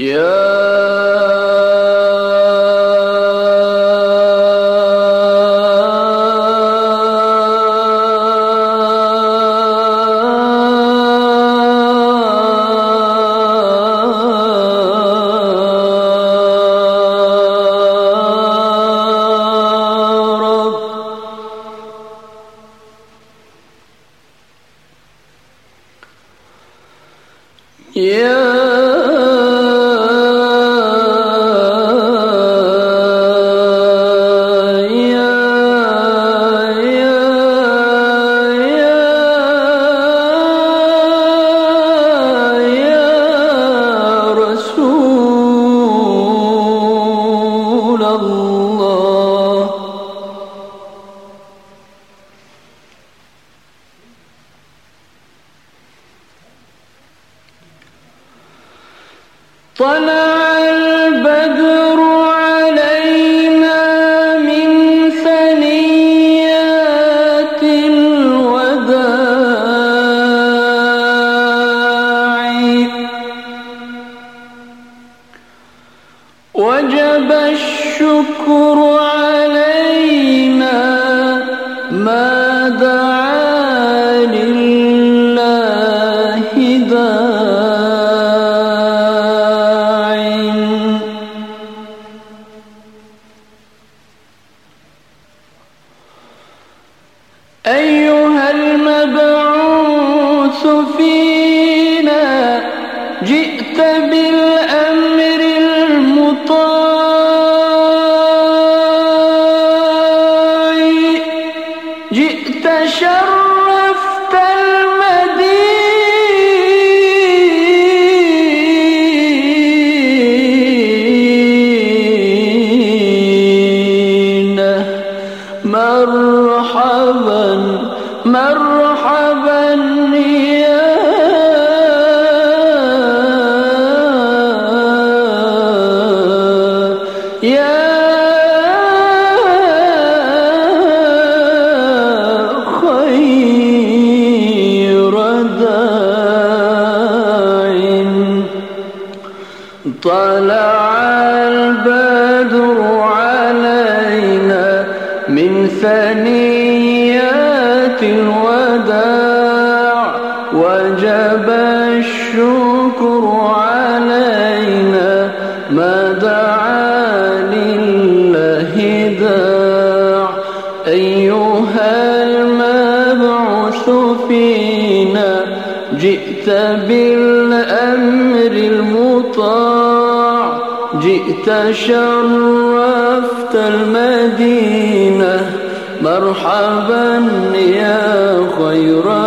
يا Yeah. الله. طلع البدر علينا من ثنيات الوداع. وجب الشر الشكر علينا ما دعا لله داع. أيها المبعوث فينا جئت بالله مرحبا يا يا خير داع طلع الوداع وجب الشكر علينا ما دعا لله داع. أيها المبعوث فينا جئت بالأمر المطاع جئت شرفت المدينة. مرحبا يا خير